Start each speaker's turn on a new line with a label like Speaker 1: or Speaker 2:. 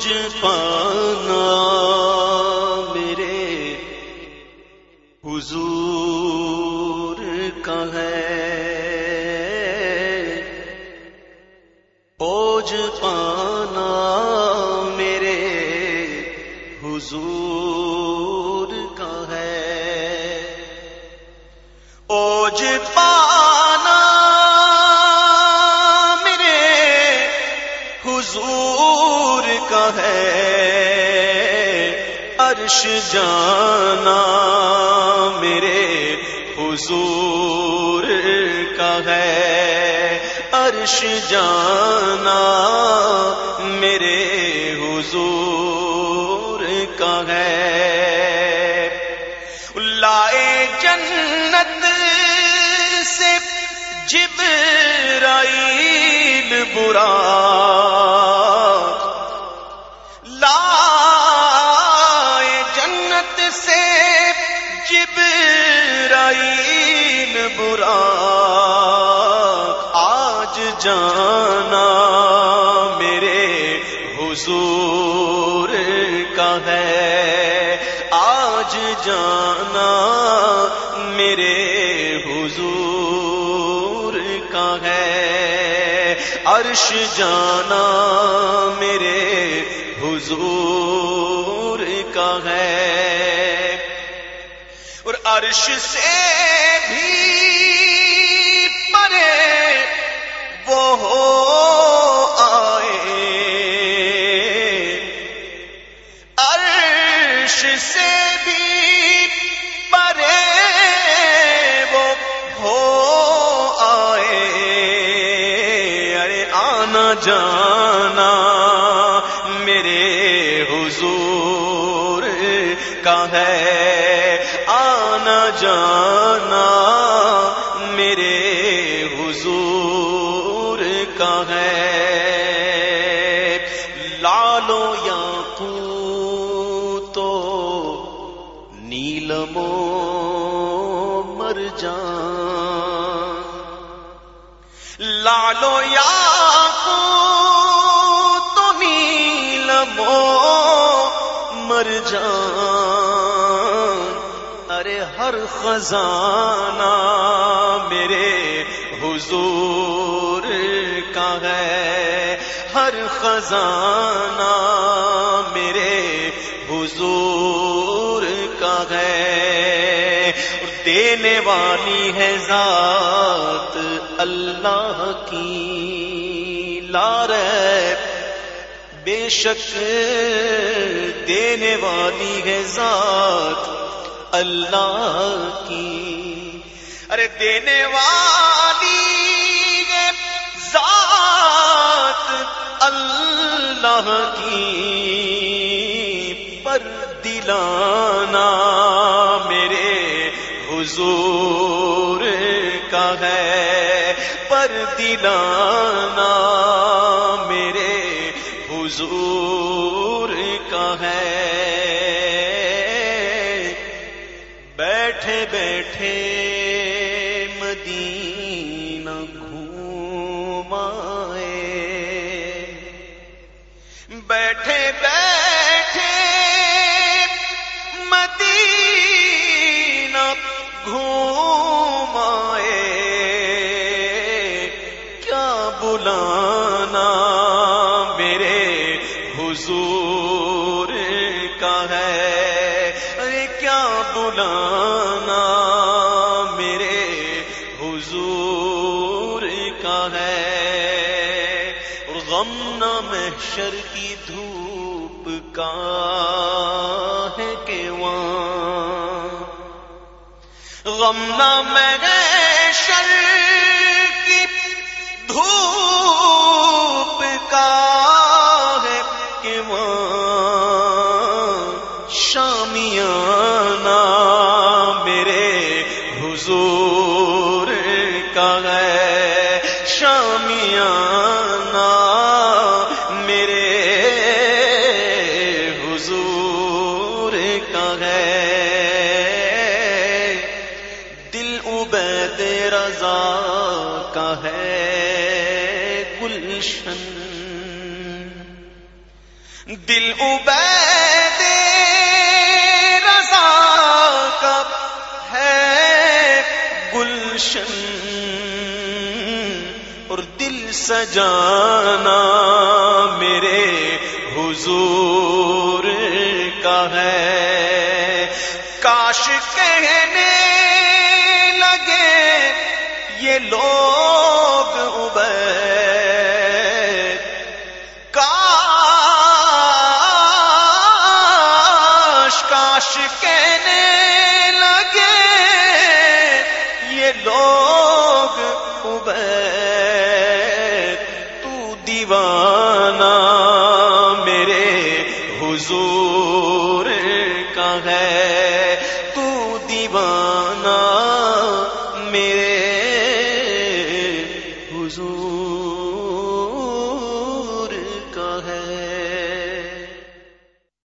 Speaker 1: اوج پانا میرے حضور کا ہے۔ اوج پانا میرے حضور کا ہے۔ اوج پانا کا ہے عرش جانا میرے حضور کا ہے عرش جانا میرے حضور کا ہے لائے جنت سے جبرائیل برا جبرائیل آج جانا میرے حضور کا ہے۔ آج جانا میرے حضور کا ہے۔ عرش جانا میرے حضور کا ہے۔ عرش سے بھی پرے وہ ہو آئے۔ عرش سے بھی پرے وہ ہو آئے۔ ارے آنا جانا میرے حضور کا ہے۔ آنا جانا میرے حضور کا ہے۔ لالو یا تو نیلمو مر جان۔ لالو یا خزانہ میرے حضور کا ہے۔ ہر خزانہ میرے حضور کا ہے۔ دینے والی ہے ذات اللہ کی۔ لار بے شک دینے والی ہے ذات اللہ کی۔ ارے دینے والی ہے ذات اللہ کی۔ پر دلانا میرے حضور کا ہے۔ پر دلانا میرے حضور کا ہے۔ بیٹھے بیٹھے مدینہ گھومائے۔ بیٹھے بیٹھے مدینہ گھومائے۔ کیا بلانا میرے حضور کا ہے؟ کیا بلانا میرے حضور کا ہے۔ اور غم نہ محشر کی دھوپ کا ہے کہ وہاں۔ غم نہ محشر کی دھوپ کا ہے کہ وہاں۔ شامیانہ کا ہے گلشن۔ دل عبید رضا کا ہے گلشن۔ اور دل سجانا میرے حضور کا ہے۔ کاش کہنے لگے یہ لوگ ابے کاش کاش کہنے لگے یہ لوگ ابے تو دیوانہ میرے حضور کا ہے تو دیوانہ